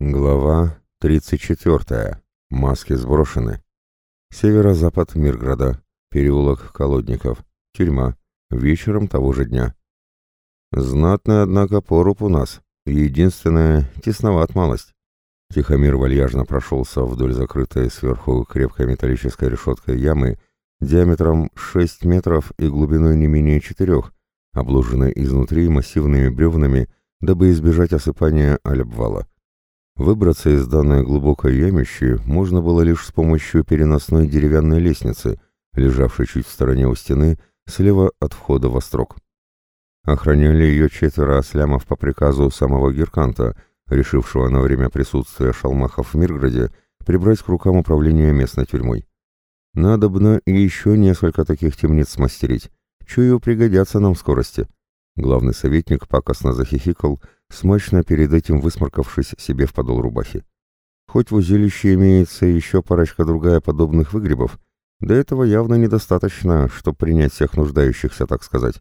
Глава 34. Маски сброшены. Северо-запад Мирграда. Переулок Колодников. Тюрьма. Вечером того же дня. Знатный, однако, поруб у нас. Единственное, тесноват малость. Тихомир вальяжно прошелся вдоль закрытой сверху крепкой металлической решеткой ямы диаметром 6 метров и глубиной не менее 4, обложенной изнутри массивными бревнами, дабы избежать осыпания аль обвала. Выбраться из данной глубокой ямищи можно было лишь с помощью переносной деревянной лестницы, лежавшей чуть в стороне у стены, слева от входа во строк. Охраняли ее четверо ослямов по приказу самого Герканта, решившего на время присутствия шалмахов в Мирграде прибрать к рукам управления местной тюрьмой. Надобно и еще несколько таких темниц смастерить. Чую, пригодятся нам в скорости. Главный советник пакостно захихикал, смачно перед этим высморкавшись себе в подол рубахи. Хоть в узилище имеется еще парочка другая подобных выгребов, до этого явно недостаточно, чтобы принять всех нуждающихся, так сказать.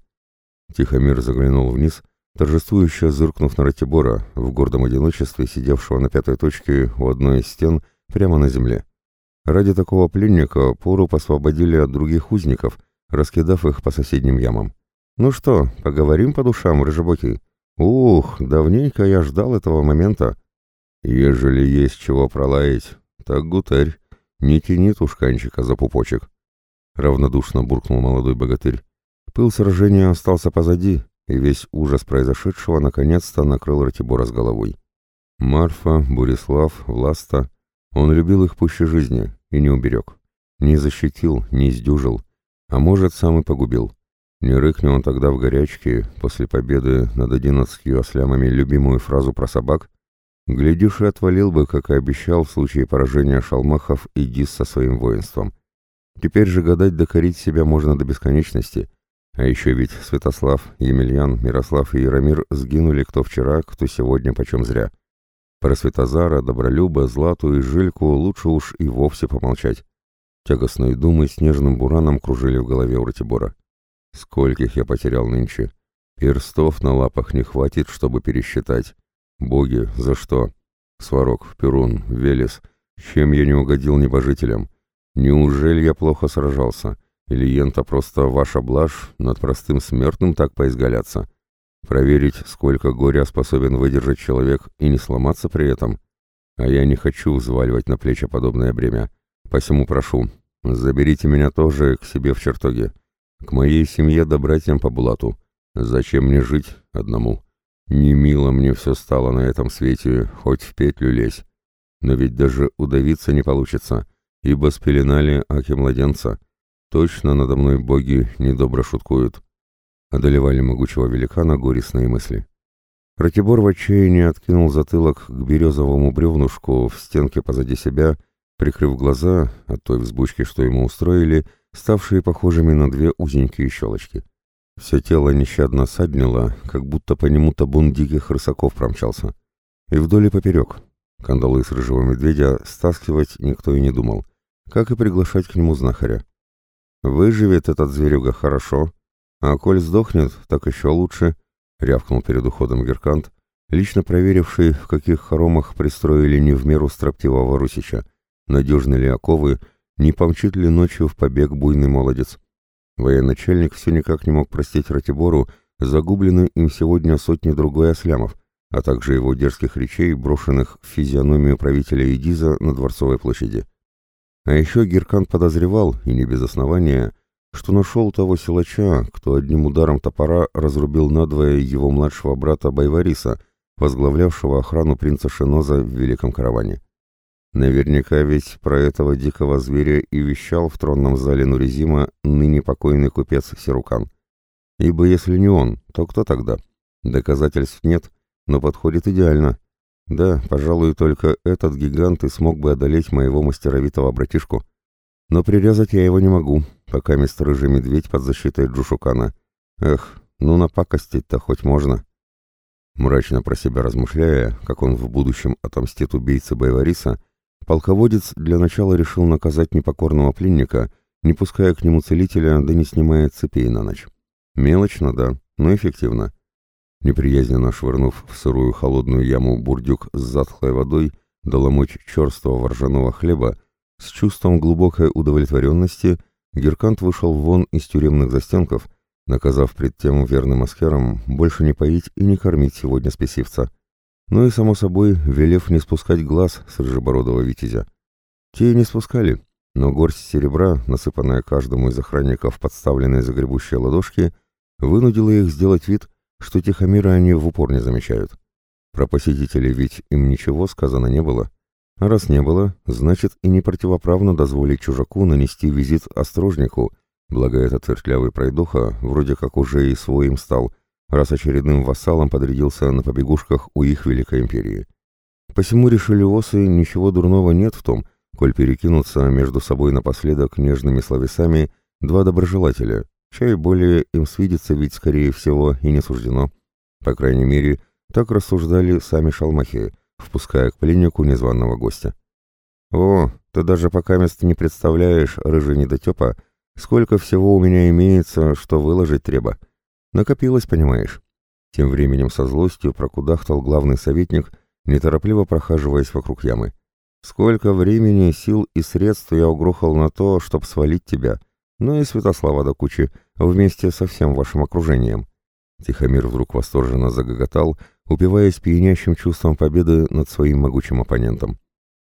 Тихомир заглянул вниз, торжествующе зыркнув на Ратибора, в гордом одиночестве, сидевшего на пятой точке у одной из стен, прямо на земле. Ради такого пленника пору освободили от других узников, раскидав их по соседним ямам. «Ну что, поговорим по душам, рыжебокий?» «Ух, давненько я ждал этого момента. Ежели есть чего пролаять, так гутарь, не тяни тушканчика за пупочек». Равнодушно буркнул молодой богатырь. Пыл сражения остался позади, и весь ужас произошедшего наконец-то накрыл Ратибора с головой. Марфа, Бурислав, Власта. Он любил их пуще жизни и не уберег. Не защитил, не издюжил, а может, сам и погубил. Не рыкни он тогда в горячке, после победы над одиннадцатью ослямами любимую фразу про собак, глядишь и отвалил бы, как и обещал в случае поражения шалмахов и Дис со своим воинством. Теперь же гадать докорить себя можно до бесконечности, а еще ведь Святослав, Емельян, Мирослав и Яромир сгинули кто вчера, кто сегодня почем зря. Про Святозара, Добролюба, Злату и Жильку лучше уж и вовсе помолчать. Тягостные думы снежным бураном кружили в голове у Ратибора. Скольких я потерял нынче? Перстов на лапах не хватит, чтобы пересчитать. Боги, за что? Сварог, Перун, Велес. Чем я не угодил небожителям? Неужели я плохо сражался? Или ента просто ваша блажь над простым смертным так поизгаляться? Проверить, сколько горя способен выдержать человек и не сломаться при этом? А я не хочу взваливать на плечи подобное бремя. Посему прошу, заберите меня тоже к себе в чертоге. К моей семье да братьям по блату. Зачем мне жить одному? Не мило мне все стало на этом свете, хоть в петлю лезь. Но ведь даже удавиться не получится, ибо спеленали аки младенца. Точно надо мной боги недобро шуткуют. Одолевали могучего великана горестные мысли. Ратибор в отчаянии откинул затылок к березовому бревнушку в стенке позади себя, прикрыв глаза от той взбучки, что ему устроили, — ставшие похожими на две узенькие щелочки. Все тело нещадно саднило, как будто по нему табун диких рысаков промчался. И вдоль и поперек. Кандалы с рыжего медведя стаскивать никто и не думал, как и приглашать к нему знахаря. «Выживет этот зверюга хорошо, а коль сдохнет, так еще лучше», — рявкнул перед уходом Геркант, лично проверивший, в каких хоромах пристроили не в меру строптивого русича, надежны ли оковы не помчит ли ночью в побег буйный молодец. Военачальник все никак не мог простить Ратибору загубленные им сегодня сотни другой ослямов, а также его дерзких речей, брошенных в физиономию правителя Эдиза на Дворцовой площади. А еще Геркан подозревал, и не без основания, что нашел того силача, кто одним ударом топора разрубил надвое его младшего брата Байвариса, возглавлявшего охрану принца Шиноза в Великом Караване. Наверняка ведь про этого дикого зверя и вещал в тронном зале Нуризима ныне покойный купец Сирукан. Ибо если не он, то кто тогда? Доказательств нет, но подходит идеально. Да, пожалуй, только этот гигант и смог бы одолеть моего мастеровитого братишку. Но прирезать я его не могу, пока мистер Рыжий Медведь под защитой Джушукана. Эх, ну напакостить-то хоть можно. Мрачно про себя размышляя, как он в будущем отомстит убийце Байвариса, Полководец для начала решил наказать непокорного пленника, не пуская к нему целителя, да не снимая цепей на ночь. Мелочно, да, но эффективно. Неприязненно швырнув в сырую холодную яму бурдюк с затхлой водой, доломочь черствого ржаного хлеба, с чувством глубокой удовлетворенности Геркант вышел вон из тюремных застенков, наказав пред тем верным аскерам больше не поить и не кормить сегодня спесивца. Ну и, само собой, велев не спускать глаз с рыжебородого витязя. Те и не спускали, но горсть серебра, насыпанная каждому из охранников подставленной загребущей ладошки, вынудила их сделать вид, что Тихомира они в упор не замечают. Про посетителей ведь им ничего сказано не было. А раз не было, значит и не противоправно дозволить чужаку нанести визит острожнику, благо этот вертлявый пройдоха вроде как уже и своим стал, раз очередным вассалом подрядился на побегушках у их Великой Империи. Посему решили осы, ничего дурного нет в том, коль перекинуться между собой напоследок нежными словесами два доброжелателя, чай более им свидится ведь, скорее всего, и не суждено. По крайней мере, так рассуждали сами шалмахи, впуская к пленнику незваного гостя. «О, ты даже пока мест не представляешь, рыжий недотепа, сколько всего у меня имеется, что выложить треба. Накопилось, понимаешь». Тем временем со злостью прокудахтал главный советник, неторопливо прохаживаясь вокруг ямы. «Сколько времени, сил и средств я угрохал на то, чтоб свалить тебя, ну и Святослава до кучи, вместе со всем вашим окружением». Тихомир вдруг восторженно загоготал, упиваясь пьянящим чувством победы над своим могучим оппонентом.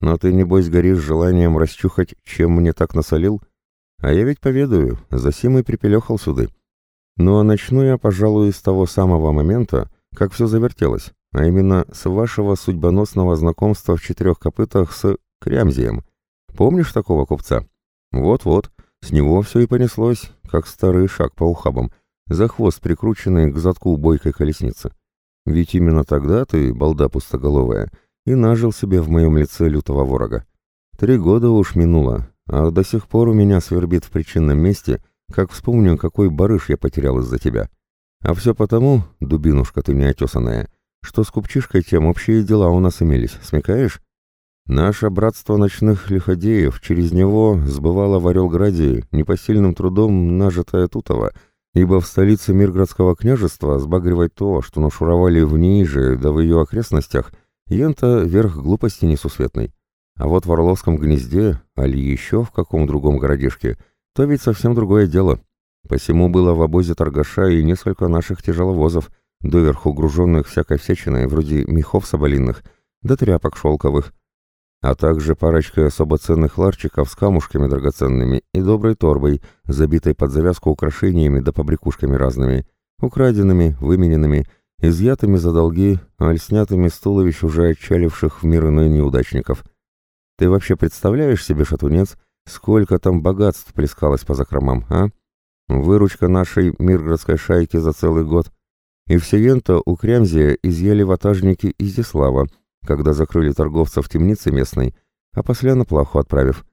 «Но ты, небось, горишь желанием расчухать, чем мне так насолил? А я ведь поведаю, за сим и припелехал суды. Ну а начну я, пожалуй, с того самого момента, как все завертелось, а именно с вашего судьбоносного знакомства в четырех копытах с Крямзием. Помнишь такого купца? Вот-вот, с него все и понеслось, как старый шаг по ухабам, за хвост прикрученный к задку бойкой колесницы. Ведь именно тогда ты, балда пустоголовая, и нажил себе в моем лице лютого ворога. Три года уж минуло, а до сих пор у меня свербит в причинном месте, как вспомню, какой барыш я потерял из-за тебя. А все потому, дубинушка ты неотесанная, что с купчишкой тем общие дела у нас имелись, смекаешь? Наше братство ночных лиходеев через него сбывало в Орелграде непосильным трудом нажитое тутово, ибо в столице Мирградского княжества сбагривать то, что нашуровали в ней же, да в ее окрестностях, ента верх глупости несусветной. А вот в Орловском гнезде, али еще в каком другом городишке, то ведь совсем другое дело. Посему было в обозе торгаша и несколько наших тяжеловозов, доверху груженных всякой всячиной, вроде мехов соболиных, да тряпок шелковых, а также парочкой особо ценных ларчиков с камушками драгоценными и доброй торбой, забитой под завязку украшениями да побрякушками разными, украденными, вымененными, изъятыми за долги, аль снятыми с уже отчаливших в мир иной неудачников. Ты вообще представляешь себе, шатунец, сколько там богатств плескалось по закромам, а? Выручка нашей миргородской шайки за целый год. И все ента у Крямзия изъяли ватажники Изяслава, когда закрыли торговца в темнице местной, а после на плаху отправив.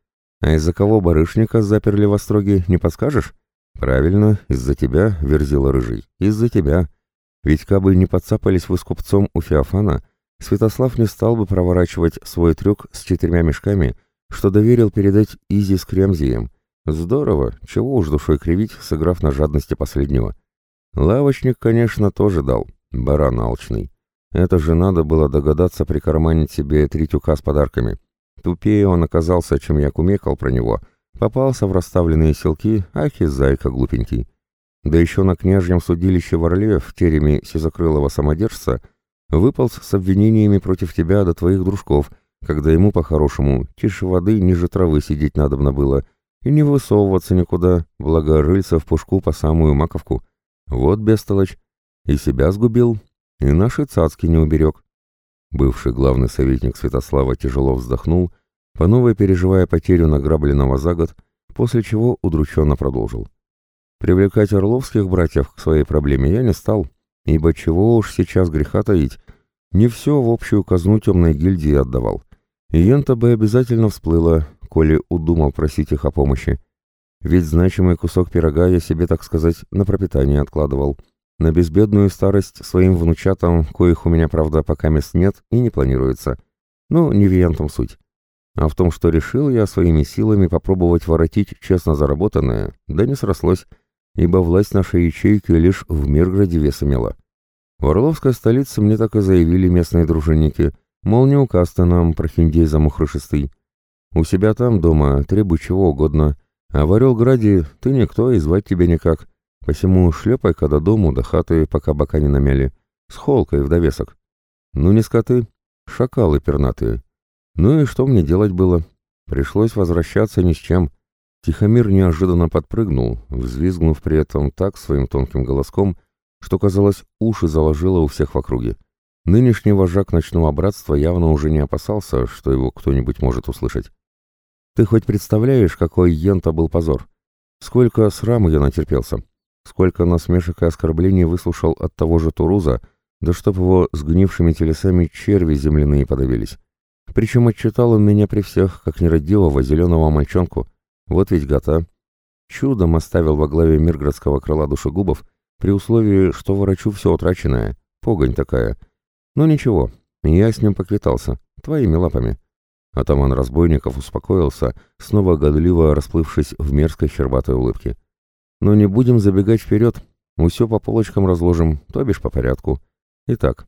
А из-за кого барышника заперли в остроге, не подскажешь? Правильно, из-за тебя, верзила рыжий, из-за тебя. Ведь кабы не подцапались вы с купцом у Феофана, Святослав не стал бы проворачивать свой трюк с четырьмя мешками, что доверил передать Изи с Кремзием. Здорово, чего уж душой кривить, сыграв на жадности последнего. Лавочник, конечно, тоже дал, баран алчный. Это же надо было догадаться прикарманить себе три тюка с подарками. Тупее он оказался, чем я кумекал про него. Попался в расставленные селки, ах и зайка глупенький. Да еще на княжьем судилище в Орле, в тереме сизокрылого самодержца, выполз с обвинениями против тебя до твоих дружков, когда ему, по-хорошему, тише воды ниже травы сидеть надобно было, и не высовываться никуда, благо рыльца в пушку по самую маковку. Вот бестолочь. И себя сгубил, и наши цацки не уберег. Бывший главный советник Святослава тяжело вздохнул, по новой переживая потерю награбленного за год, после чего удрученно продолжил. Привлекать орловских братьев к своей проблеме я не стал, ибо чего уж сейчас греха таить, не все в общую казну темной гильдии отдавал. И ента бы обязательно всплыло, коли удумал просить их о помощи. Ведь значимый кусок пирога я себе, так сказать, на пропитание откладывал — на безбедную старость своим внучатам, коих у меня, правда, пока мест нет и не планируется. Ну, не в ентом суть. А в том, что решил я своими силами попробовать воротить честно заработанное, да не срослось, ибо власть нашей ячейки лишь в Мирграде вес имела. В Орловской столице мне так и заявили местные дружинники, мол, не указ ты нам, прохиндей замухрышистый. У себя там дома требуй чего угодно, а в Орелграде ты никто и звать тебя никак. Посему шлепай-ка до дому, до хаты, пока бока не намяли, с холкой в довесок. Ну не скоты, шакалы пернатые. Ну и что мне делать было? Пришлось возвращаться ни с чем. Тихомир неожиданно подпрыгнул, взвизгнув при этом так своим тонким голоском, что, казалось, уши заложило у всех в округе. Нынешний вожак ночного братства явно уже не опасался, что его кто-нибудь может услышать. «Ты хоть представляешь, какой ента был позор? Сколько сраму я натерпелся? Сколько насмешек и оскорблений выслушал от того же Туруза, да чтоб его сгнившими телесами черви земляные подавились. Причем отчитал он меня при всех, как нерадивого зеленого мальчонку. Вот ведь гата. Чудом оставил во главе мирградского крыла душегубов, при условии, что ворочу все утраченное. Погонь такая. Но ничего, я с ним поквитался, твоими лапами. Атаман разбойников успокоился, снова годливо расплывшись в мерзкой щербатой улыбке. Но не будем забегать вперед, мы все по полочкам разложим, то бишь по порядку. Итак,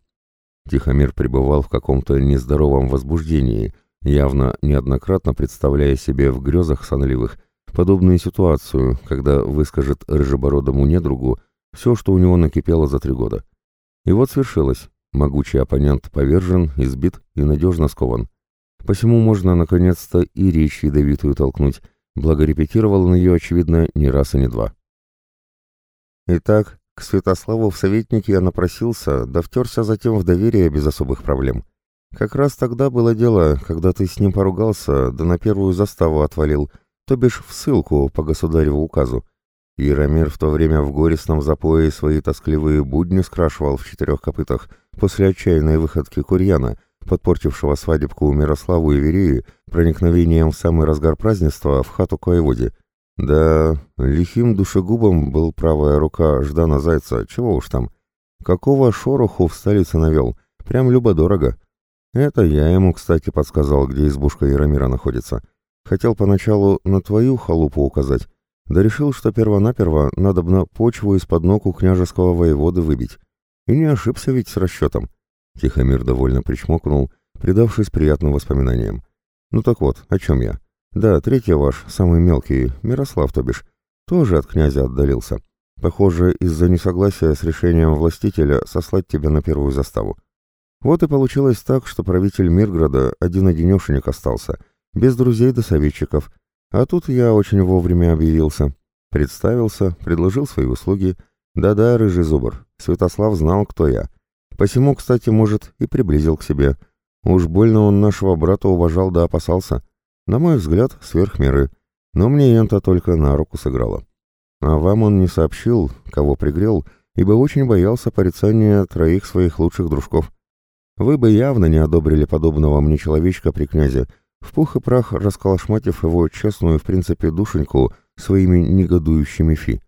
Тихомир пребывал в каком-то нездоровом возбуждении, явно неоднократно представляя себе в грезах сонливых подобную ситуацию, когда выскажет рыжебородому недругу все, что у него накипело за три года. И вот свершилось. Могучий оппонент повержен, избит и надежно скован. Посему можно, наконец-то, и речь ядовитую толкнуть, благо репетировал он ее, очевидно, не раз и не два. Итак, к Святославу в советнике я напросился, да втерся затем в доверие без особых проблем. Как раз тогда было дело, когда ты с ним поругался, да на первую заставу отвалил, то бишь в ссылку по государеву указу. Иеромир в то время в горестном запое свои тоскливые будни скрашивал в четырех копытах после отчаянной выходки Курьяна, подпортившего свадебку Мирославу и Вереи проникновением в самый разгар празднества в хату к воеводе. Да, лихим душегубом был правая рука Ждана Зайца, чего уж там. Какого шороху в столице навел, прям любо-дорого. Это я ему, кстати, подсказал, где избушка Яромира находится. Хотел поначалу на твою халупу указать, да решил, что перво-наперво надобно почву из-под ног у княжеского воеводы выбить. И не ошибся ведь с расчетом. Тихомир довольно причмокнул, предавшись приятным воспоминаниям. Ну так вот, о чем я? Да, третий ваш, самый мелкий, Мирослав, то бишь, тоже от князя отдалился. Похоже, из-за несогласия с решением властителя сослать тебя на первую заставу. Вот и получилось так, что правитель Мирграда один-одинешенек остался, без друзей да советчиков. А тут я очень вовремя объявился. Представился, предложил свои услуги. Да-да, рыжий зубр, Святослав знал, кто я. Посему, кстати, может, и приблизил к себе. Уж больно он нашего брата уважал да опасался. На мой взгляд, сверх меры, но мне это только на руку сыграло. А вам он не сообщил, кого пригрел, ибо очень боялся порицания троих своих лучших дружков. Вы бы явно не одобрили подобного мне человечка при князе, в пух и прах расколошматив его честную, в принципе, душеньку своими негодующими фи.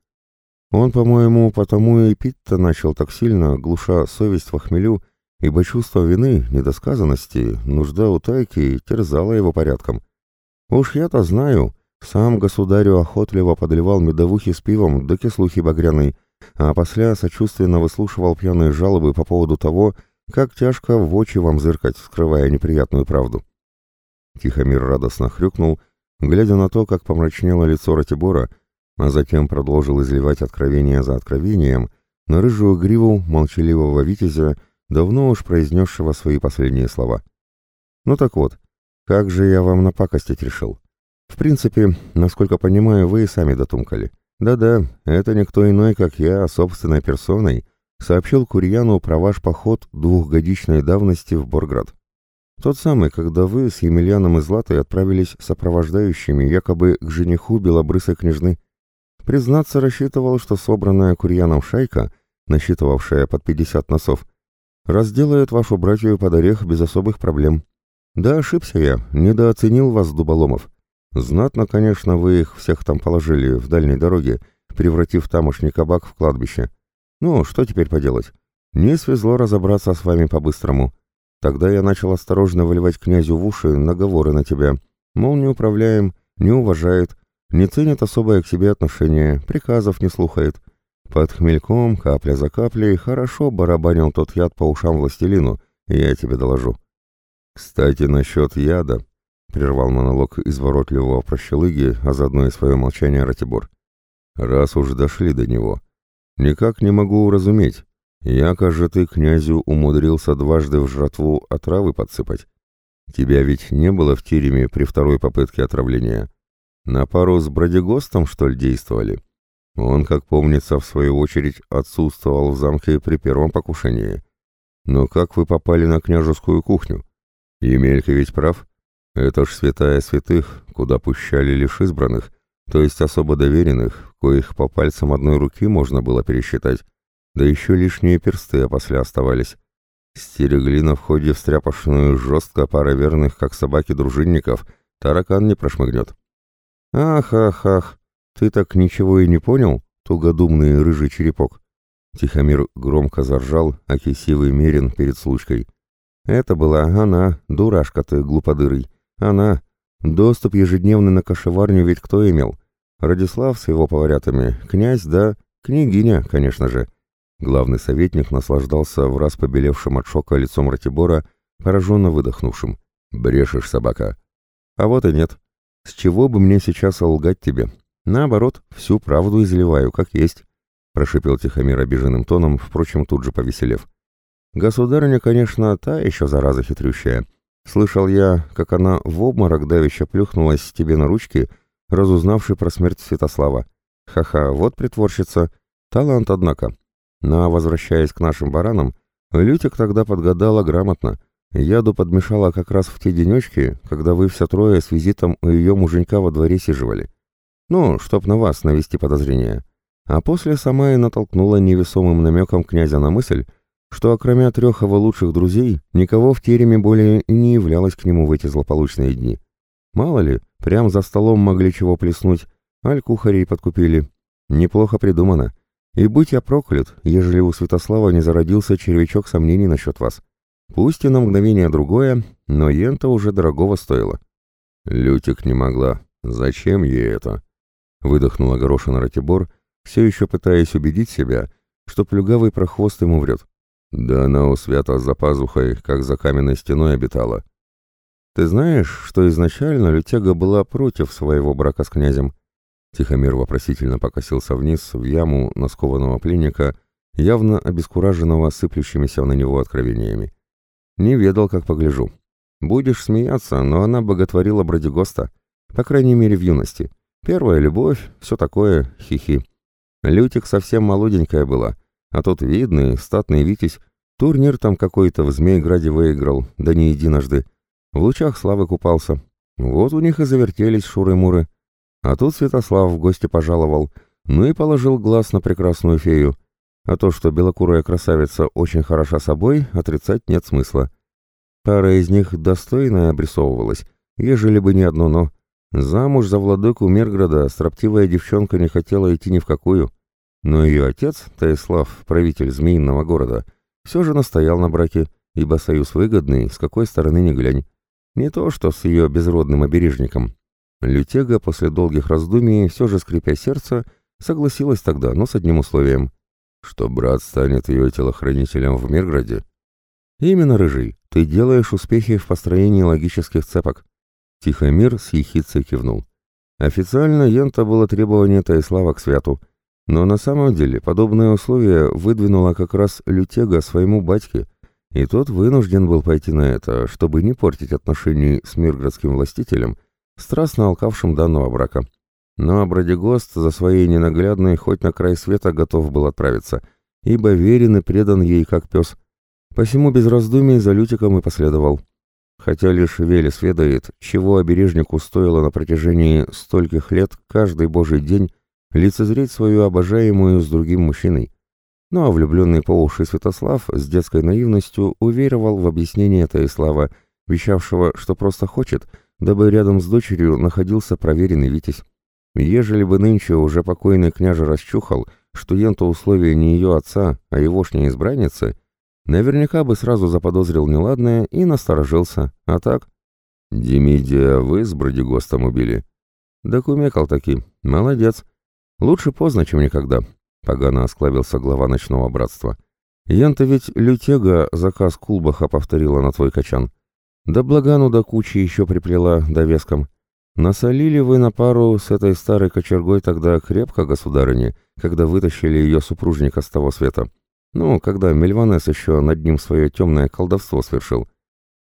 Он, по-моему, потому и пить-то начал так сильно, глуша совесть в хмелю, ибо чувство вины, недосказанности, нужда утайки терзала его порядком. Уж я-то знаю, сам государю охотливо подливал медовухи с пивом до кислухи багряной, а после сочувственно выслушивал пьяные жалобы по поводу того, как тяжко в очи вам зыркать, скрывая неприятную правду. Тихомир радостно хрюкнул, глядя на то, как помрачнело лицо Ратибора, а затем продолжил изливать откровение за откровением на рыжую гриву молчаливого витязя, давно уж произнесшего свои последние слова. Ну так вот, как же я вам напакостить решил? В принципе, насколько понимаю, вы и сами дотумкали. Да-да, это никто иной, как я, собственной персоной, сообщил Курьяну про ваш поход двухгодичной давности в Борград. Тот самый, когда вы с Емельяном и Златой отправились сопровождающими якобы к жениху белобрысой княжны. Признаться, рассчитывал, что собранная Курьяном шайка, насчитывавшая под пятьдесят носов, разделает вашу братью под орех без особых проблем. Да, ошибся я, недооценил вас, Дуболомов. Знатно, конечно, вы их всех там положили в дальней дороге, превратив тамошний кабак в кладбище. Ну, что теперь поделать? Не свезло разобраться с вами по-быстрому. Тогда я начал осторожно выливать князю в уши наговоры на тебя. Мол, не управляем, не уважает, не ценит особое к себе отношение, приказов не слухает. Под хмельком, капля за каплей, хорошо барабанил тот яд по ушам властелину, я тебе доложу. Кстати, насчет яда, — прервал монолог изворотливого прощелыги, а заодно и свое молчание Ратибор. «Раз уж дошли до него, никак не могу уразуметь, яко же ты князю умудрился дважды в жратву отравы подсыпать. Тебя ведь не было в тереме при второй попытке отравления. На пару с Бродигостом, что ли, действовали? Он, как помнится, в свою очередь отсутствовал в замке при первом покушении. Но как вы попали на княжескую кухню? Емелька ведь прав. Это ж святая святых, куда пущали лишь избранных, то есть особо доверенных, коих по пальцам одной руки можно было пересчитать, да еще лишние персты опосля оставались. Стерегли на входе в стряпошную жестко пара верных, как собаки дружинников, таракан не прошмыгнет. «Ах, ах, ах, ты так ничего и не понял, тугодумный рыжий черепок?» Тихомир громко заржал, а кисивый мерин перед случкой. «Это была она, дурашка ты, глуподырый. Она. Доступ ежедневный на кошеварню ведь кто имел? Радислав с его поварятами, князь, да, княгиня, конечно же. Главный советник наслаждался в раз побелевшим от шока лицом Ратибора, пораженно выдохнувшим. «Брешешь, собака». «А вот и нет. С чего бы мне сейчас лгать тебе? Наоборот, всю правду изливаю, как есть», — прошипел Тихомир обиженным тоном, впрочем, тут же повеселев. «Государыня, конечно, та еще зараза хитрющая». Слышал я, как она в обморок давеча плюхнулась тебе на ручки, разузнавший про смерть Святослава. Ха-ха, вот притворщица. Талант, однако. Ну, возвращаясь к нашим баранам, Лютик тогда подгадала грамотно. Яду подмешала как раз в те денечки, когда вы все трое с визитом у ее муженька во дворе сиживали. Ну, чтоб на вас навести подозрения. А после сама и натолкнула невесомым намеком князя на мысль, что, окромя трех его лучших друзей, никого в тереме более и не являлось к нему в эти злополучные дни. Мало ли, прям за столом могли чего плеснуть, аль кухарей подкупили. Неплохо придумано. И будь я проклят, ежели у Святослава не зародился червячок сомнений насчет вас. Пусть и на мгновение другое, но ента уже дорогого стоило. Лютик не могла. Зачем ей это? Выдохнула горошина Ратибор, все еще пытаясь убедить себя, что плюгавый прохвост ему врет. Да она у свята за пазухой, как за каменной стеной обитала. Ты знаешь, что изначально Лютега была против своего брака с князем? Тихомир вопросительно покосился вниз в яму наскованного пленника, явно обескураженного сыплющимися на него откровениями. Не ведал, как погляжу. Будешь смеяться, но она боготворила Бродигоста, по крайней мере в юности. Первая любовь, все такое, хихи. Лютик совсем молоденькая была — а тот видный, статный Витязь, турнир там какой-то в Змейграде выиграл, да не единожды. В лучах славы купался. Вот у них и завертелись шуры-муры. А тут Святослав в гости пожаловал, ну и положил глаз на прекрасную фею. А то, что белокурая красавица очень хороша собой, отрицать нет смысла. Пара из них достойная обрисовывалась, ежели бы не одно «но». Замуж за владыку Мирграда строптивая девчонка не хотела идти ни в какую. Но ее отец, Таислав, правитель Змеиного города, все же настоял на браке, ибо союз выгодный, с какой стороны ни глянь. Не то что с ее безродным обережником. Лютега после долгих раздумий, все же скрипя сердце, согласилась тогда, но с одним условием, что брат станет ее телохранителем в Мирграде. Именно, Рыжий, ты делаешь успехи в построении логических цепок. Тихомир с ехицей кивнул. Официально Ента было требование Таислава к святу — но на самом деле подобное условие выдвинула как раз Лютега своему батьке, и тот вынужден был пойти на это, чтобы не портить отношений с мирградским властителем, страстно алкавшим данного брака. Но Бродигост за своей ненаглядной хоть на край света готов был отправиться, ибо верен и предан ей как пес. Посему без раздумий за Лютиком и последовал. Хотя лишь Велес ведает, чего обережнику стоило на протяжении стольких лет каждый божий день лицезреть свою обожаемую с другим мужчиной. Ну а влюбленный по уши Святослав с детской наивностью уверовал в объяснение Таислава, вещавшего, что просто хочет, дабы рядом с дочерью находился проверенный Витязь. Ежели бы нынче уже покойный княже расчухал, что ента условия не ее отца, а егошней избранницы, наверняка бы сразу заподозрил неладное и насторожился, а так... «Демидия вы с Бродигостом убили?» «Да кумекал таки, молодец». Лучше поздно, чем никогда. Погано осклабился глава ночного братства. Ян-то ведь лютега заказ Кулбаха повторила на твой качан. Да благану до кучи еще приплела довеском. Насолили вы на пару с этой старой кочергой тогда крепко, государыне, когда вытащили ее супружника с того света. Ну, когда Мельванес еще над ним свое темное колдовство свершил.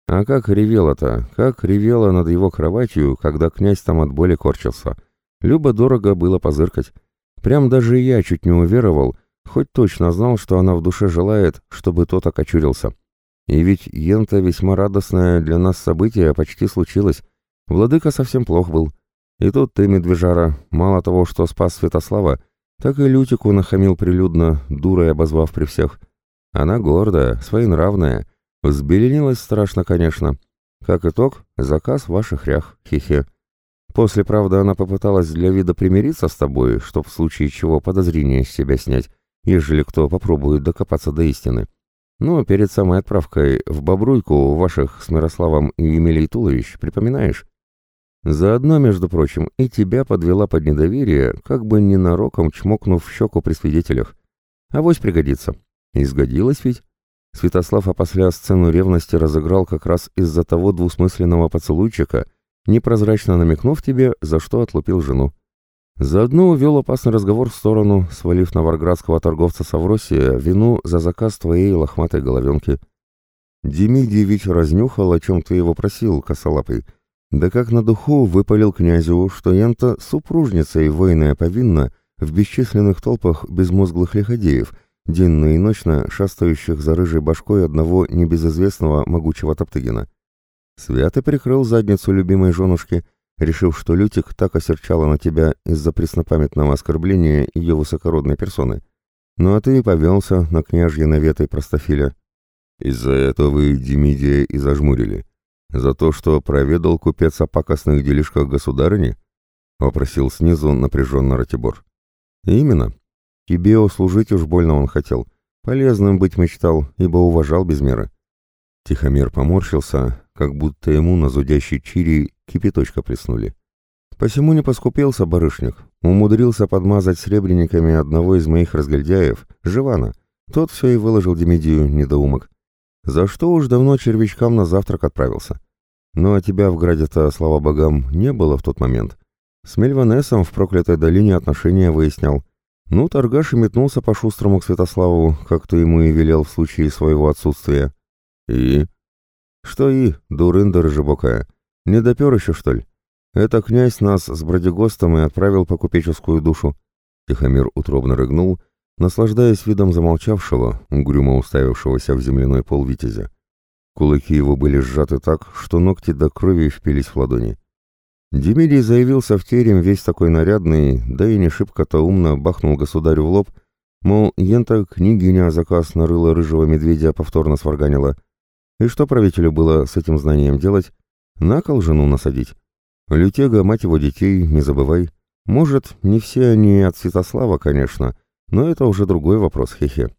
А как ревела-то, как ревела над его кроватью, когда князь там от боли корчился. Любо-дорого было позыркать. Прям даже я чуть не уверовал, хоть точно знал, что она в душе желает, чтобы тот окочурился. И ведь ента весьма радостное для нас событие почти случилось. Владыка совсем плох был. И тут ты, медвежара, мало того, что спас Святослава, так и Лютику нахамил прилюдно, дурой обозвав при всех. Она гордая, своенравная, взбеленилась страшно, конечно. Как итог, заказ в ваших рях, хихе. После, правда, она попыталась для вида примириться с тобой, чтоб в случае чего подозрения с себя снять, ежели кто попробует докопаться до истины. Но перед самой отправкой в Бобруйку ваших с Мирославом и Емелей туловищ, припоминаешь? Заодно, между прочим, и тебя подвела под недоверие, как бы ненароком чмокнув в щеку при свидетелях. Авось пригодится. И сгодилось ведь. Святослав опосля сцену ревности разыграл как раз из-за того двусмысленного поцелуйчика, непрозрачно намекнув тебе, за что отлупил жену. Заодно увел опасный разговор в сторону, свалив на варградского торговца Савросия вину за заказ твоей лохматой головенки. Демидий ведь разнюхал, о чем ты его просил, косолапый. Да как на духу выпалил князю, что янта супружница и воиная повинна в бесчисленных толпах безмозглых лиходеев, денно и ночно шастающих за рыжей башкой одного небезызвестного могучего Топтыгина. Свято прикрыл задницу любимой женушки — решив, что Лютик так осерчала на тебя из-за преснопамятного оскорбления ее высокородной персоны. Ну а ты и повелся на княжье наветой простофиля. Из-за этого вы Демидия и зажмурили. За то, что проведал купец о пакостных делишках государыни? Вопросил снизу напряженно Ратибор. Именно. Тебе услужить уж больно он хотел. Полезным быть мечтал, ибо уважал без меры. Тихомир поморщился, как будто ему на зудящий чири кипяточка приснули. Посему не поскупился барышник, умудрился подмазать сребрениками одного из моих разгильдяев, Живана. Тот все и выложил Демидию, недоумок. За что уж давно червячкам на завтрак отправился. Ну а тебя в граде-то, слава богам, не было в тот момент. С Мельванесом в проклятой долине отношения выяснял. Ну, торгаш и метнулся по-шустрому к Святославу, как ты ему и велел в случае своего отсутствия. И? Что и, дурында рыжебокая. Не допер еще, что ли? Это князь нас с Бродигостом и отправил по купеческую душу. Тихомир утробно рыгнул, наслаждаясь видом замолчавшего, угрюмо уставившегося в земляной пол витязя. Кулаки его были сжаты так, что ногти до крови впились в ладони. Демидий заявился в терем весь такой нарядный, да и не шибко-то умно бахнул государю в лоб, мол, ента княгиня заказ нарыла рыжего медведя повторно сварганила. И что правителю было с этим знанием делать? На кол жену насадить. Лютега, мать его детей, не забывай. Может, не все они от Святослава, конечно, но это уже другой вопрос, хе-хе.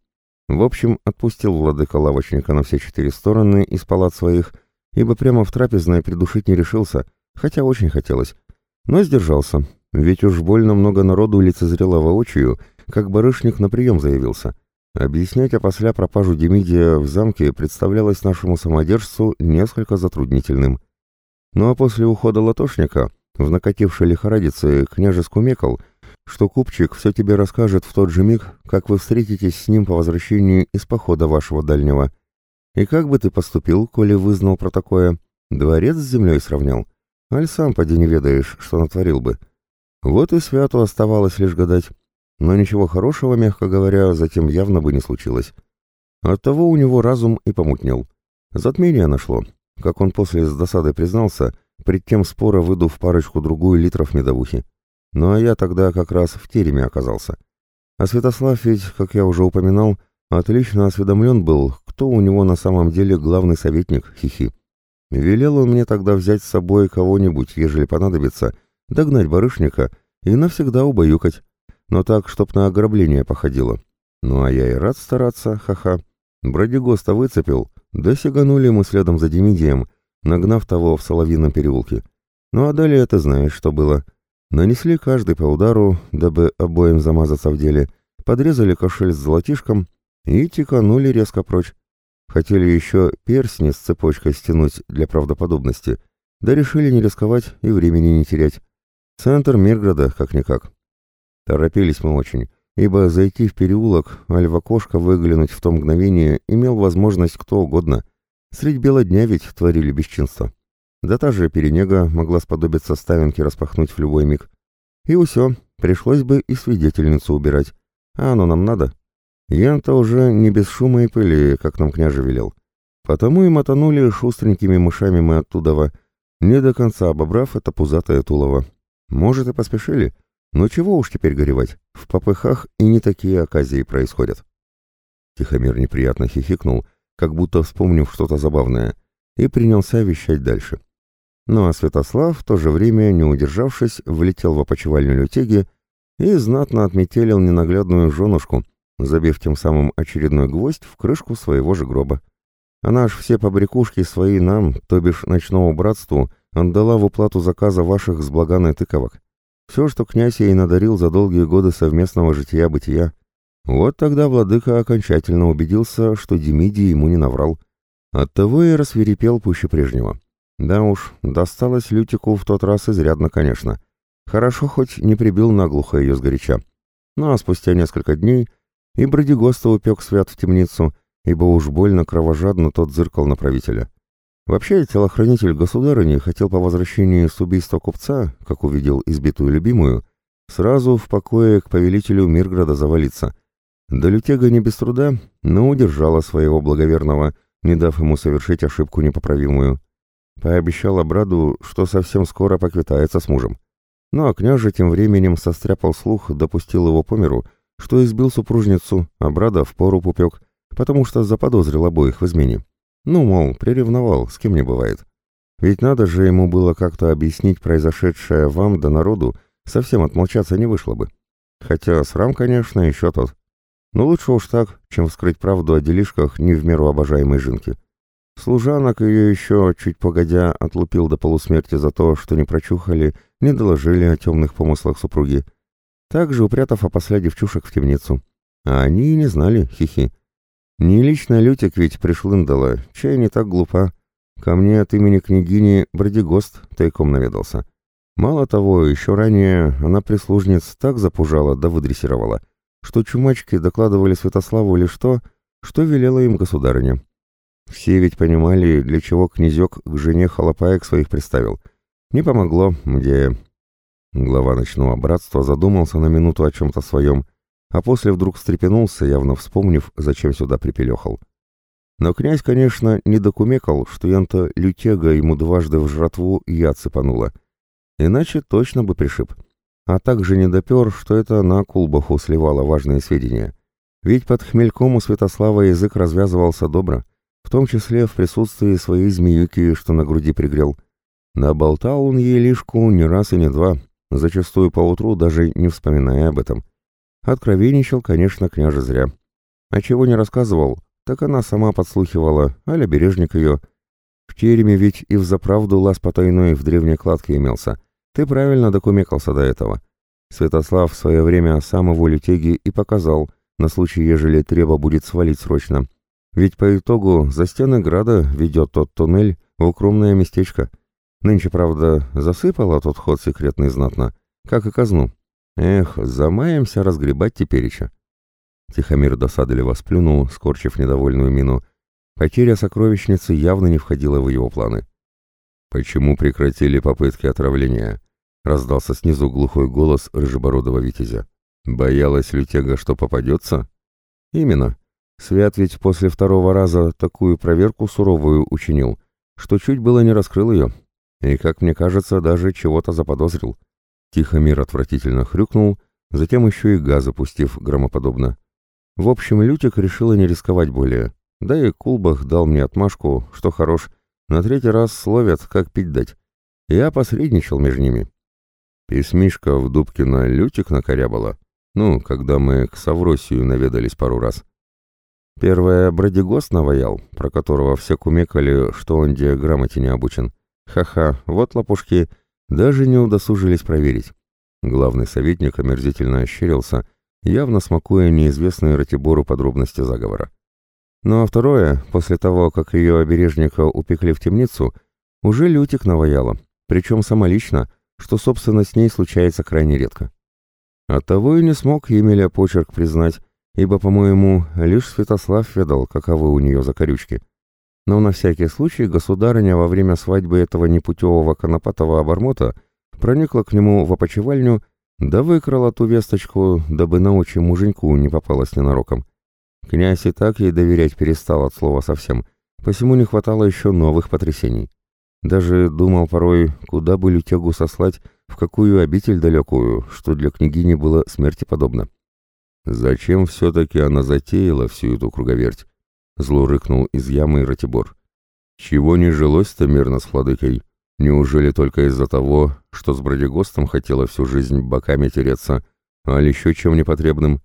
В общем, отпустил владыка лавочника на все четыре стороны из палат своих, ибо прямо в трапезной придушить не решился, хотя очень хотелось. Но сдержался, ведь уж больно много народу лицезрело воочию, как барышник на прием заявился. Объяснять опосля пропажу Демидия в замке представлялось нашему самодержцу несколько затруднительным. Ну а после ухода латошника, в накатившей лихорадице, княже скумекал, что купчик все тебе расскажет в тот же миг, как вы встретитесь с ним по возвращении из похода вашего дальнего. И как бы ты поступил, коли вызнал про такое? Дворец с землей сравнял? Аль сам поди не ведаешь, что натворил бы. Вот и святу оставалось лишь гадать. Но ничего хорошего, мягко говоря, затем явно бы не случилось. Оттого у него разум и помутнел. Затмение нашло, как он после с досадой признался, пред тем спора выдув парочку-другую литров медовухи. Ну а я тогда как раз в тереме оказался. А Святослав ведь, как я уже упоминал, отлично осведомлен был, кто у него на самом деле главный советник, хихи. Велел он мне тогда взять с собой кого-нибудь, ежели понадобится, догнать барышника и навсегда убаюкать, но так, чтоб на ограбление походило. Ну а я и рад стараться, ха-ха. Бродигоста выцепил, да сиганули мы следом за Демидием, нагнав того в Соловьином переулке. Ну а далее ты знаешь, что было. Нанесли каждый по удару, дабы обоим замазаться в деле, подрезали кошель с золотишком и тиканули резко прочь. Хотели еще персни с цепочкой стянуть для правдоподобности, да решили не рисковать и времени не терять. Центр Мирграда, как-никак. Торопились мы очень, ибо зайти в переулок, аль в окошко выглянуть в то мгновение имел возможность кто угодно. Средь бела дня ведь творили бесчинство. Да та же перенега могла сподобиться ставинки распахнуть в любой миг. И усё, пришлось бы и свидетельницу убирать. А оно нам надо. Ян-то уже не без шума и пыли, как нам княже велел. Потому и мотанули шустренькими мышами мы оттуда, не до конца обобрав это пузатое тулово. Может, и поспешили, но чего уж теперь горевать, в попыхах и не такие оказии происходят. Тихомир неприятно хихикнул, как будто вспомнив что-то забавное, и принялся вещать дальше. Ну а Святослав, в то же время, не удержавшись, влетел в опочивальню лютеги и знатно отметелил ненаглядную женушку, забив тем самым очередной гвоздь в крышку своего же гроба. Она ж все побрякушки свои нам, то бишь ночному братству, отдала в уплату заказа ваших с благаной тыковок. Все, что князь ей надарил за долгие годы совместного жития-бытия. Вот тогда владыка окончательно убедился, что Демидий ему не наврал. Оттого и рассверепел пуще прежнего. Да уж, досталось Лютику в тот раз изрядно, конечно. Хорошо хоть не прибил наглухо ее сгоряча. Ну а спустя несколько дней и Бродигоста упек свят в темницу, ибо уж больно кровожадно тот зыркал на правителя. Вообще, телохранитель государыни хотел по возвращении с убийства купца, как увидел избитую любимую, сразу в покое к повелителю Мирграда завалиться. Да лютега не без труда, но удержала своего благоверного, не дав ему совершить ошибку непоправимую. Пообещал Абраду, что совсем скоро поквитается с мужем. Ну а княже тем временем состряпал слух, допустил его по миру, что избил супружницу, а Брада в пору упек, потому что заподозрил обоих в измене. Ну, мол, приревновал, с кем не бывает. Ведь надо же ему было как-то объяснить произошедшее вам да народу, совсем отмолчаться не вышло бы. Хотя срам, конечно, еще тот. Но лучше уж так, чем вскрыть правду о делишках не в меру обожаемой жинки. Служанок ее еще, чуть погодя, отлупил до полусмерти за то, что не прочухали, не доложили о темных помыслах супруги. Также упрятав опосля девчушек в темницу. А они и не знали, хихи. Не лично Лютик ведь пришлындала, чай не так глупа. Ко мне от имени княгини Бродигост тайком наведался. Мало того, еще ранее она прислужниц так запужала да выдрессировала, что чумачки докладывали Святославу лишь то, что велела им государыня. Все ведь понимали, для чего князек к жене Холопаек своих представил. Не помогло, где... Глава ночного братства задумался на минуту о чем-то своем, а после вдруг встрепенулся, явно вспомнив, зачем сюда припелехал. Но князь, конечно, не докумекал, что янта лютега ему дважды в жратву яд цепанула. Иначе точно бы пришиб. А также не допер, что это на Кулбаху сливало важные сведения. Ведь под хмельком у Святослава язык развязывался добро, в том числе в присутствии своей змеюки, что на груди пригрел. Наболтал он ей лишку не раз и не два, зачастую поутру даже не вспоминая об этом. Откровенничал, конечно, княже зря. А чего не рассказывал, так она сама подслухивала, аля бережник ее. В тереме ведь и взаправду лаз потайной в древней кладке имелся. Ты правильно докумекался до этого. Святослав в свое время сам его лютеги и показал, на случай, ежели треба будет свалить срочно. Ведь по итогу за стены града ведет тот туннель в укромное местечко. Нынче, правда, засыпало тот ход секретный знатно, как и казну. Эх, замаемся разгребать тепереча. Тихомир досадливо сплюнул, скорчив недовольную мину. Потеря сокровищницы явно не входила в его планы. «Почему прекратили попытки отравления?» — раздался снизу глухой голос рыжебородого витязя. «Боялась лютега, что попадется?» «Именно. Свят ведь после второго раза такую проверку суровую учинил, что чуть было не раскрыл ее. И, как мне кажется, даже чего-то заподозрил. Тихомир отвратительно хрюкнул, затем еще и газ запустив громоподобно. В общем, Лютик решила не рисковать более. Да и Кулбах дал мне отмашку, что хорош, на третий раз словят, как пить дать. Я посредничал между ними. Письмишка в Дубкина Лютик накорябала. Ну, когда мы к Савросию наведались пару раз. Первое Бродигос наваял, про которого все кумекали, что он диаграммате не обучен. Ха-ха, вот лопушки, даже не удосужились проверить. Главный советник омерзительно ощерился явно смакуя неизвестные Ратибору подробности заговора. Ну а второе, после того, как ее обережника упекли в темницу, уже Лютик наваяла, причем самолично, что, собственно, с ней случается крайне редко. Оттого и не смог Емеля почерк признать, ибо, по-моему, лишь Святослав ведал, каковы у нее закорючки. Но на всякий случай государыня во время свадьбы этого непутевого конопатого обормота проникла к нему в опочивальню, да выкрала ту весточку, дабы на очи муженьку не попалась ненароком. Князь и так ей доверять перестал от слова совсем, посему не хватало еще новых потрясений. Даже думал порой, куда бы лютегу сослать, в какую обитель далекую, что для княгини было смерти подобно. «Зачем все-таки она затеяла всю эту круговерть?» — зло рыкнул из ямы Ратибор. «Чего не жилось-то мирно с владыкой? Неужели только из-за того, что с Бродигостом хотела всю жизнь боками тереться, а еще чем непотребным?»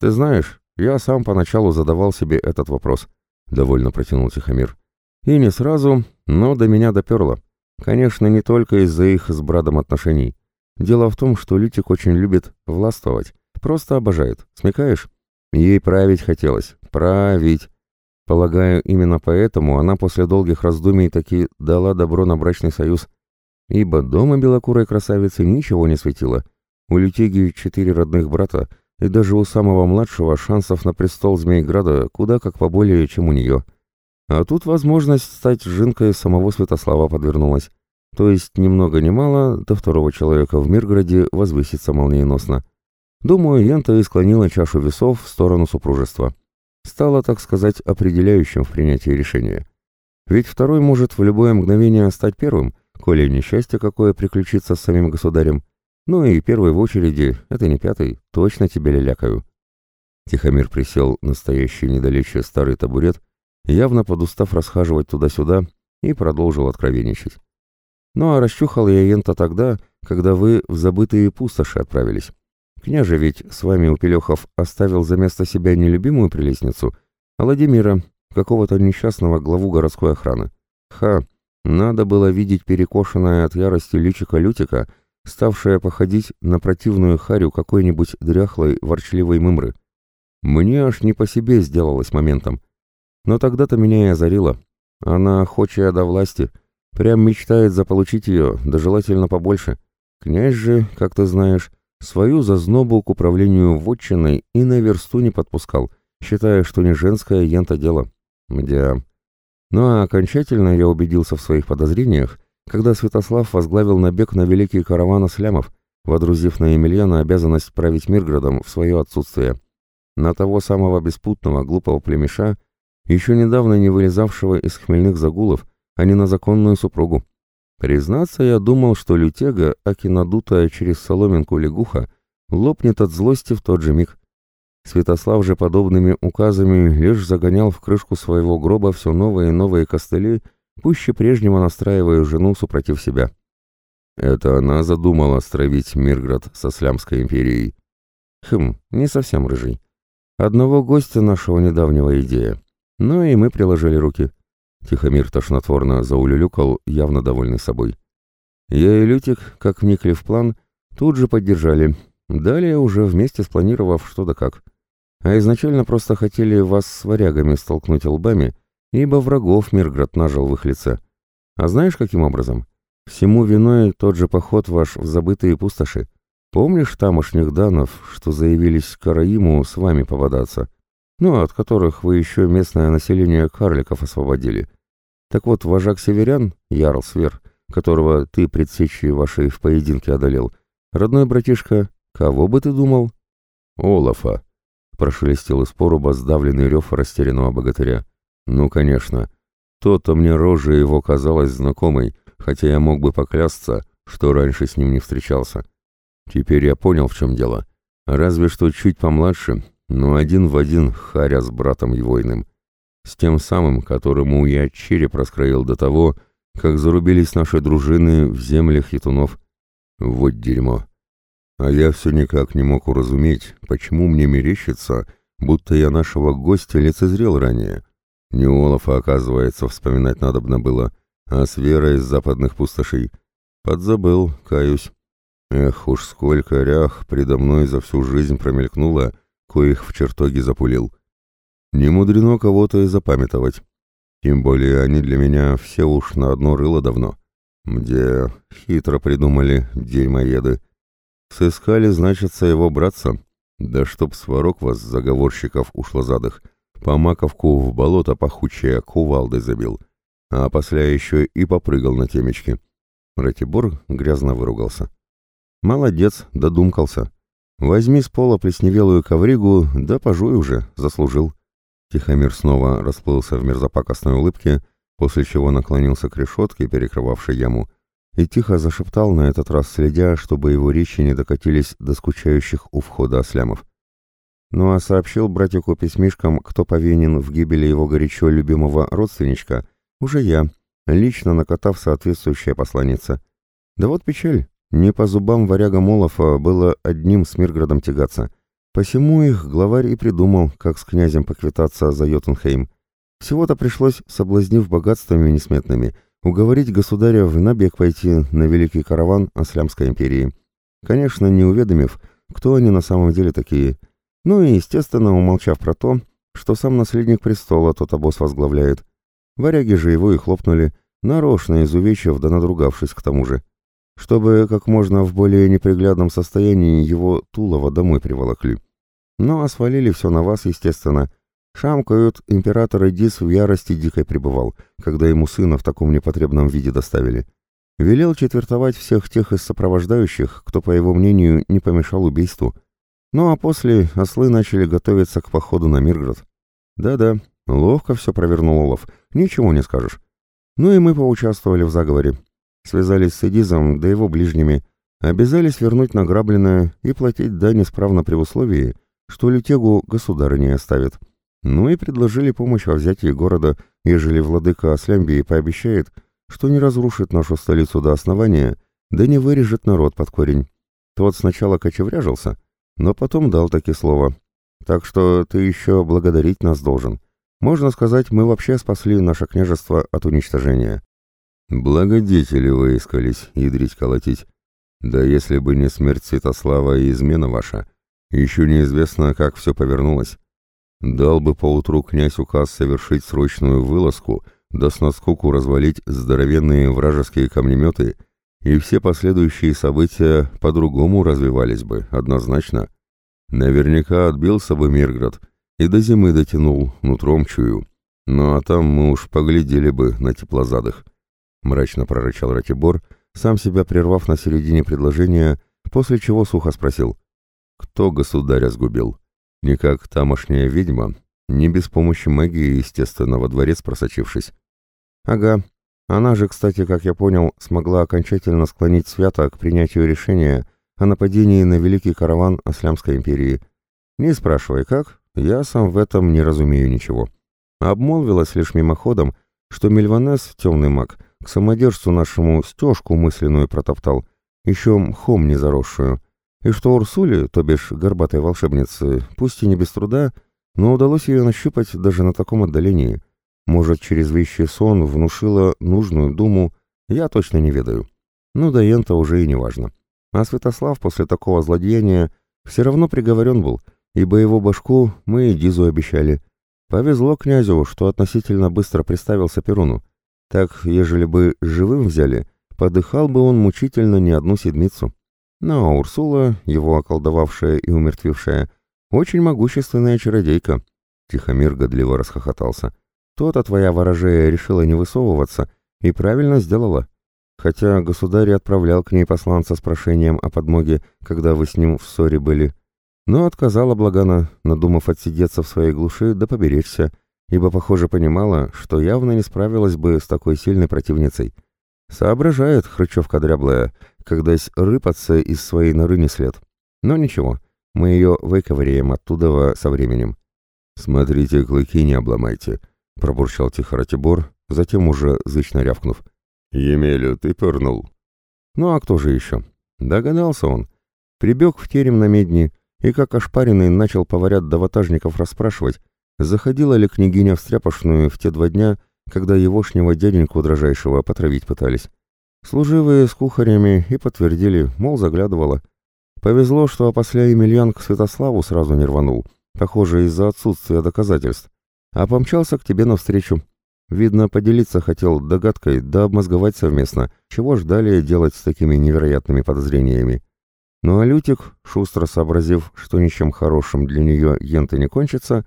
«Ты знаешь, я сам поначалу задавал себе этот вопрос», — довольно протянул Тихомир. «И не сразу, но до меня доперло. Конечно, не только из-за их с Брадом отношений. Дело в том, что Лютик очень любит властвовать, просто обожает, смекаешь? Ей править хотелось, править. Полагаю, именно поэтому она после долгих раздумий таки дала добро на брачный союз. Ибо дома белокурой красавицы ничего не светило. У Лютиги четыре родных брата, и даже у самого младшего шансов на престол Змейграда куда как поболее, чем у нее. А тут возможность стать жинкой самого Святослава подвернулась. То есть, ни много ни мало, до второго человека в Миргороде возвысится молниеносно. Думаю, Янта и склонила чашу весов в сторону супружества. Стала, так сказать, определяющим в принятии решения. Ведь второй может в любое мгновение стать первым, коли несчастье какое приключится с самим государем. Ну и первый в очереди, это не пятый, точно тебе лялякаю. Тихомир присел на стоящий недалече старый табурет, явно подустав расхаживать туда-сюда, и продолжил откровенничать. Ну а расчухал я Ента тогда, когда вы в забытые пустоши отправились. Княже ведь с вами у Пелехов оставил за место себя не любимую прелестницу, а Владимира, какого-то несчастного главу городской охраны. Ха, надо было видеть перекошенное от ярости личико Лютика, ставшее походить на противную харю какой-нибудь дряхлой, ворчливой мымры. Мне аж не по себе сделалось моментом. Но тогда-то меня и озарило. Она, охочая до власти, прям мечтает заполучить ее, да желательно побольше. Князь же, как ты знаешь, свою зазнобу к управлению вотчиной и на версту не подпускал, считая, что не женское ента дело. Мдя. Ну а окончательно я убедился в своих подозрениях, когда Святослав возглавил набег на великий караван ослямов, водрузив на Емельяна обязанность править Мирградом в свое отсутствие. На того самого беспутного, глупого племеша, еще недавно не вылезавшего из хмельных загулов, а не на законную супругу. Признаться, я думал, что лютега, аки надутая через соломинку лягуха, лопнет от злости в тот же миг. Святослав же подобными указами лишь загонял в крышку своего гроба все новые и новые костыли, пуще прежнего настраивая жену супротив себя. Это она задумала стравить Мирград со Слямской империей. Хм, не совсем рыжий. Одного гостя нашего недавнего идея. Ну и мы приложили руки. Тихомир тошнотворно заулюлюкал, явно довольный собой. Я и Лютик, как вникли в план, тут же поддержали. Далее уже вместе спланировав что да как. А изначально просто хотели вас с варягами столкнуть лбами, ибо врагов Мирград нажил в их лице. А знаешь, каким образом? Всему виной тот же поход ваш в забытые пустоши. Помнишь тамошних данов, что заявились к Караиму с вами поводаться? Ну, от которых вы еще местное население карликов освободили. Так вот, вожак северян, Ярл Свер, которого ты предсечи вашей в поединке одолел, родной братишка, кого бы ты думал? Олафа, прошелестел из поруба сдавленный рев растерянного богатыря. Ну, конечно, то-то мне рожа его казалась знакомой, хотя я мог бы поклясться, что раньше с ним не встречался. Теперь я понял, в чем дело. Разве что чуть помладше, но один в один Харя с братом его иным. С тем самым, которому я череп раскроил до того, как зарубились наши дружины в землях хитунов. Вот дерьмо. А я все никак не мог уразуметь, почему мне мерещится, будто я нашего гостя лицезрел ранее. Не Олафа, оказывается, вспоминать надобно было, а с верой из западных пустошей. Подзабыл, каюсь. Эх уж сколько рях предо мной за всю жизнь промелькнуло, коих в чертоге запулил. Не мудрено кого-то и запамятовать. Тем более они для меня все уж на одно рыло давно. Где хитро придумали дерьмоеды. Сыскали, значится, его братца. Да чтоб сварок вас, заговорщиков ушлозадых, по маковку в болото пахучее кувалдой забил, а после еще и попрыгал на темечке. Ратибор грязно выругался. «Молодец, додумкался. Возьми с пола плесневелую ковригу, да пожуй уже, заслужил». Тихомир снова расплылся в мерзопакостной улыбке, после чего наклонился к решетке, перекрывавшей яму, и тихо зашептал на этот раз, следя, чтобы его речи не докатились до скучающих у входа ослямов. Ну а сообщил братику-письмишкам, кто повинен в гибели его горячо любимого родственничка, уже я, лично накатав соответствующее посланице. Да вот печаль, не по зубам варяга Молофа было одним с Мирградом тягаться. Посему их главарь и придумал, как с князем поквитаться за Йотунхейм. Всего-то пришлось, соблазнив богатствами несметными, уговорить государя в набег пойти на великий караван Аслямской империи. Конечно, не уведомив, кто они на самом деле такие – ну и, естественно, умолчав про то, что сам наследник престола тот обоз возглавляет. Варяги же его и хлопнули, нарочно изувечив да надругавшись к тому же, чтобы как можно в более неприглядном состоянии его Тулова домой приволокли. Ну а свалили все на вас, естественно. Шамкают, император Эдис в ярости дикой пребывал, когда ему сына в таком непотребном виде доставили. Велел четвертовать всех тех из сопровождающих, кто, по его мнению, не помешал убийству, ну а после ослы начали готовиться к походу на Мирград. Да-да, ловко все провернул Олаф, ничего не скажешь. Ну и мы поучаствовали в заговоре. Связались с Эдизом, да его ближними, обязались вернуть награбленное и платить дань исправно при условии, что лютегу государь не оставит. Ну и предложили помощь во взятии города, ежели владыка Аслямбии пообещает, что не разрушит нашу столицу до основания, да не вырежет народ под корень. Тот сначала кочевряжился, но потом дал таки слово. Так что ты еще благодарить нас должен. Можно сказать, мы вообще спасли наше княжество от уничтожения. Благодетели выискались, ядрить колотить. Да если бы не смерть Святослава и измена ваша, еще неизвестно, как все повернулось. Дал бы поутру князь указ совершить срочную вылазку, да с наскоку развалить здоровенные вражеские камнеметы — и все последующие события по-другому развивались бы, однозначно. Наверняка отбился бы Мирград и до зимы дотянул, нутром чую. Ну а там мы уж поглядели бы на теплозадых. Мрачно прорычал Ратибор, сам себя прервав на середине предложения, после чего сухо спросил. Кто государя сгубил? Никак тамошняя ведьма, не без помощи магии, естественно, во дворец просочившись. Ага, она же, кстати, как я понял, смогла окончательно склонить Свята к принятию решения о нападении на великий караван Аслямской империи. Не спрашивай как, я сам в этом не разумею ничего. Обмолвилась лишь мимоходом, что Мельванес, темный маг, самодержцу нашему стежку мысленную протоптал, еще мхом не заросшую, и что Урсуле, то бишь горбатой волшебнице, пусть и не без труда, но удалось ее нащупать даже на таком отдалении — может, через вещий сон внушила нужную думу, я точно не ведаю. Ну да ента уже и не важно. А Святослав после такого злодеяния все равно приговорен был, ибо его башку мы и Дизу обещали. Повезло князю, что относительно быстро приставился Перуну. Так, ежели бы живым взяли, подыхал бы он мучительно не одну седмицу. А Урсула, его околдовавшая и умертвившая, очень могущественная чародейка. Тихомир годливо расхохотался. То-то твоя ворожея решила не высовываться и правильно сделала. Хотя государь отправлял к ней посланца с прошением о подмоге, когда вы с ним в ссоре были. Но отказала Благана, надумав отсидеться в своей глуши да поберечься, ибо, похоже, понимала, что явно не справилась бы с такой сильной противницей. Соображает хрычевка дряблая, когда рыпаться из своей норы не след. Но ничего, мы ее выковыряем оттуда со временем. «Смотрите, клыки не обломайте», — пробурчал тихо Ратибор, затем уже зычно рявкнув. «Емелю, ты пернул». «Ну а кто же еще?» Догадался он. Прибег в терем на медни и, как ошпаренный, начал поварят до ватажников расспрашивать, заходила ли княгиня в стряпошную в те два дня, когда егошнего дяденьку дрожайшего потравить пытались. Служивые с кухарями и подтвердили, мол, заглядывала. Повезло, что опосля Емельян к Святославу сразу не рванул, похоже, из-за отсутствия доказательств, а помчался к тебе навстречу. Видно, поделиться хотел догадкой, да обмозговать совместно, чего ждали делать с такими невероятными подозрениями. Ну а Лютик, шустро сообразив, что ничем хорошим для нее ента не кончится,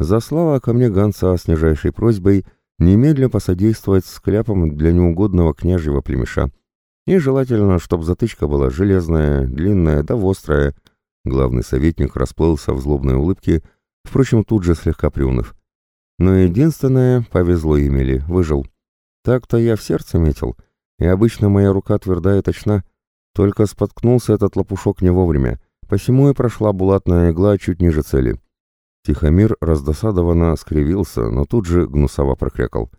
заслала ко мне гонца с нижайшей просьбой немедля посодействовать с кляпом для неугодного княжьего племеша. И желательно, чтобы затычка была железная, длинная да острая. Главный советник расплылся в злобной улыбке, впрочем, тут же слегка приуныв. Но единственное, повезло Емели, выжил. Так-то я в сердце метил, и обычно моя рука твердая и точна, только споткнулся этот лопушок не вовремя, посему и прошла булатная игла чуть ниже цели. Тихомир раздосадованно скривился, но тут же гнусово прокрякал.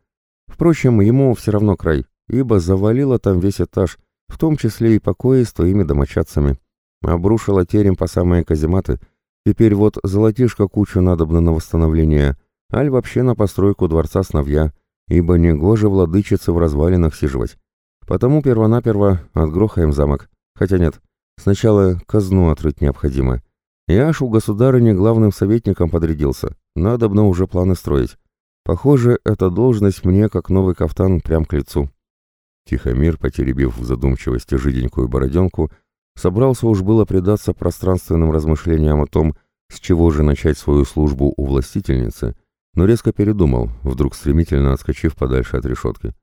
Впрочем, ему все равно край, ибо завалило там весь этаж, в том числе и покои с твоими домочадцами. Обрушила терем по самые казематы. Теперь вот золотишко кучу надобно на восстановление, аль вообще на постройку дворца сновья, ибо негоже владычице в развалинах сиживать. Потому первонаперво отгрохаем замок. Хотя нет, сначала казну отрыть необходимо. Я аж у государыни главным советником подрядился. Надобно уже планы строить. Похоже, эта должность мне, как новый кафтан, прям к лицу. Тихомир, потеребив в задумчивости жиденькую бороденку, собрался уж было предаться пространственным размышлениям о том, с чего же начать свою службу у властительницы, но резко передумал, вдруг стремительно отскочив подальше от решетки.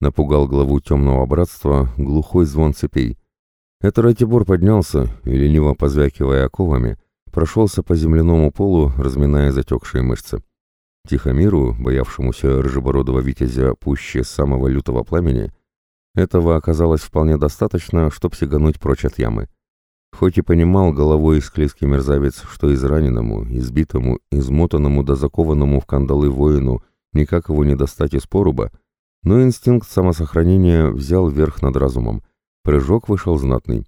Напугал главу темного братства глухой звон цепей. Это Ратибор поднялся и, лениво позвякивая оковами, прошелся по земляному полу, разминая затекшие мышцы. Тихомиру, боявшемуся рыжебородого витязя пуще самого лютого пламени, этого оказалось вполне достаточно, чтобы сигануть прочь от ямы. Хоть и понимал головой склизкий мерзавец, что израненному, избитому, измотанному да закованному в кандалы воину никак его не достать из поруба, но инстинкт самосохранения взял верх над разумом. Прыжок вышел знатный.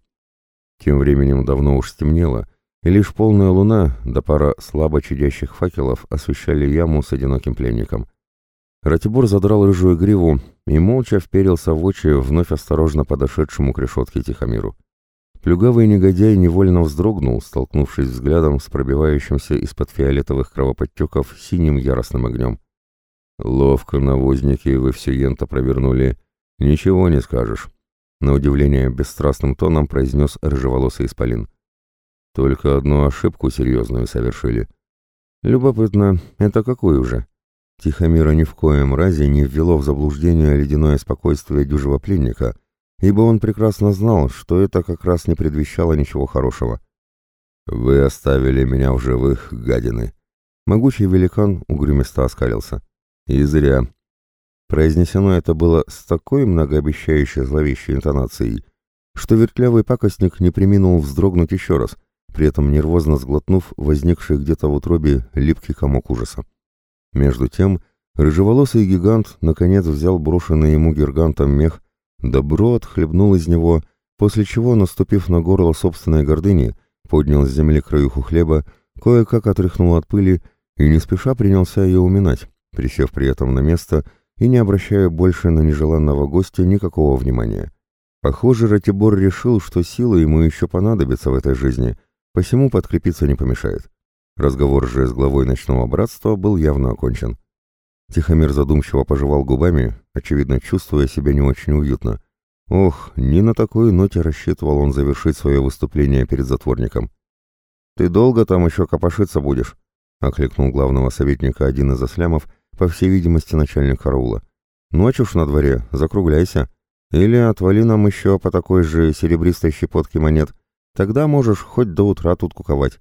Тем временем давно уж стемнело, и лишь полная луна да пара слабо чадящих факелов освещали яму с одиноким пленником. Ратибор задрал рыжую гриву и молча вперился в очи вновь осторожно подошедшему к решетке Тихомиру. Плюгавый негодяй невольно вздрогнул, столкнувшись взглядом с пробивающимся из-под фиолетовых кровоподтеков синим яростным огнем. «Ловко, навозники, вы все ента провернули. Ничего не скажешь», — на удивление бесстрастным тоном произнес рыжеволосый исполин. «Только одну ошибку серьезную совершили». «Любопытно, это какую же?» Тихомира ни в коем разе не ввело в заблуждение ледяное спокойствие дюжего пленника, ибо он прекрасно знал, что это как раз не предвещало ничего хорошего. «Вы оставили меня в живых, гадины!» Могучий великан угрюмисто оскалился. И зря. Произнесено это было с такой многообещающей зловещей интонацией, что вертлявый пакостник не приминул вздрогнуть еще раз, при этом нервозно сглотнув возникший где-то в утробе липкий комок ужаса. Между тем, рыжеволосый гигант наконец взял брошенный ему гигантом мех, добро отхлебнул из него, после чего, наступив на горло собственной гордыни, поднял с земли краюху хлеба, кое-как отряхнул от пыли и не спеша принялся ее уминать, присев при этом на место и не обращая больше на нежеланного гостя никакого внимания. Похоже, Ратибор решил, что силы ему еще понадобятся в этой жизни, посему подкрепиться не помешает. Разговор же с главой ночного братства был явно окончен. Тихомир задумчиво пожевал губами, очевидно чувствуя себя не очень уютно. Ох, не на такой ноте рассчитывал он завершить свое выступление перед затворником. «Ты долго там еще копошиться будешь?» — окликнул главного советника один из ослямов, по всей видимости, начальник караула. «Ночь уж на дворе, закругляйся. Или отвали нам еще по такой же серебристой щепотке монет. Тогда можешь хоть до утра тут куковать.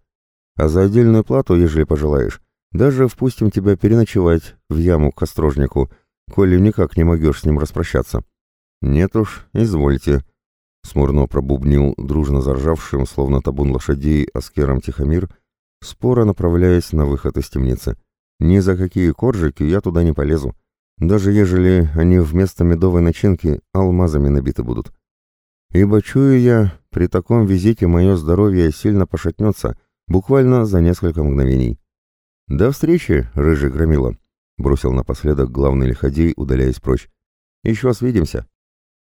А за отдельную плату, ежели пожелаешь, даже впустим тебя переночевать в яму к острожнику, коли никак не могешь с ним распрощаться». «Нет уж, извольте», — смурно пробубнил дружно заржавшим, словно табун лошадей, аскером Тихомир, споро направляясь на выход из темницы. Ни за какие коржики я туда не полезу, даже ежели они вместо медовой начинки алмазами набиты будут. Ибо чую я, при таком визите мое здоровье сильно пошатнется, буквально за несколько мгновений. «До встречи, рыжий громила!» — бросил напоследок главный лиходей, удаляясь прочь. «Еще свидимся!»